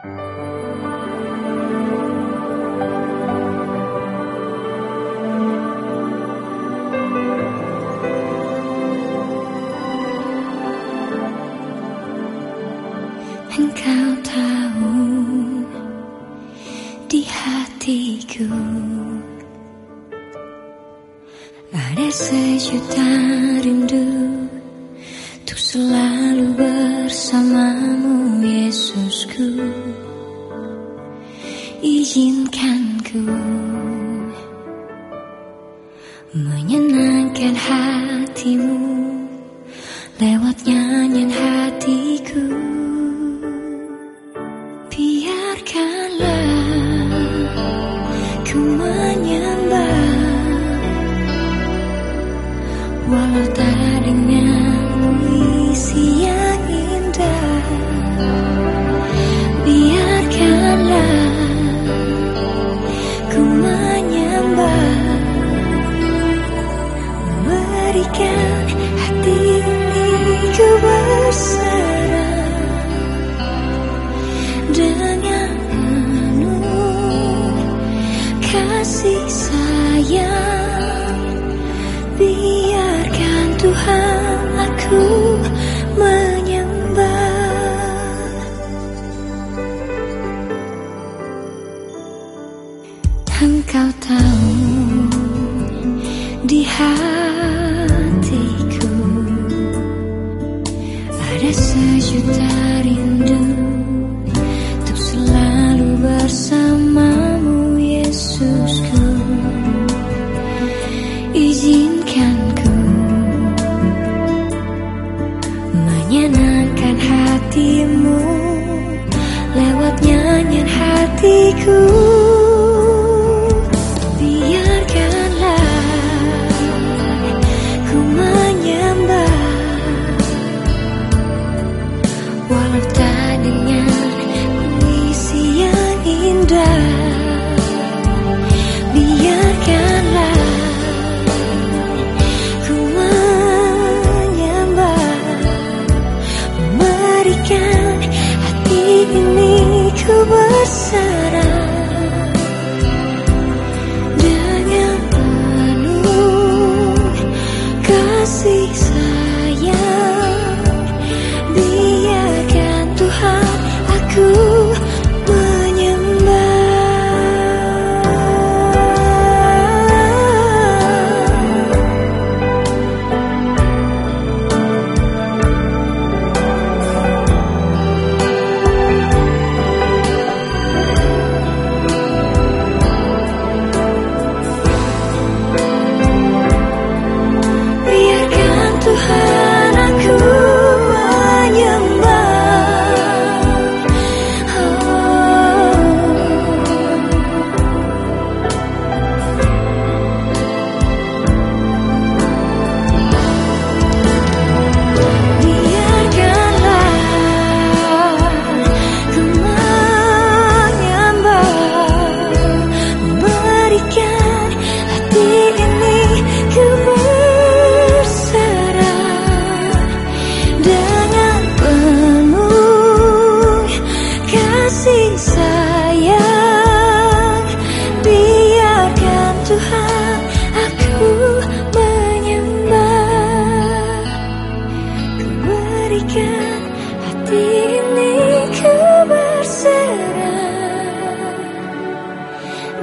Engkau tahu di hatiku Ada sejuta Izinkan ku Menyenangkan hatimu Lewat nyanyian hatiku Walau tak Memberikan hati ku berserah Dengan penuh kasih sayang Biar Tuhan aku menyembah. Engkau tahu di hatiku Ada sejuta rindu Untuk selalu bersamamu Yesusku. Izinkan menyenangkan hatimu lewat nyanyian hatiku Xa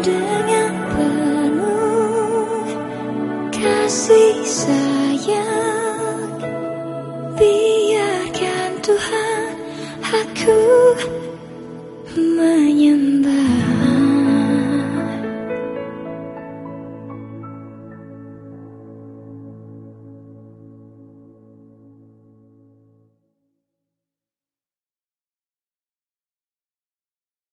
dengan penuh kasih sayang. Biarkan Tuhan aku menyembah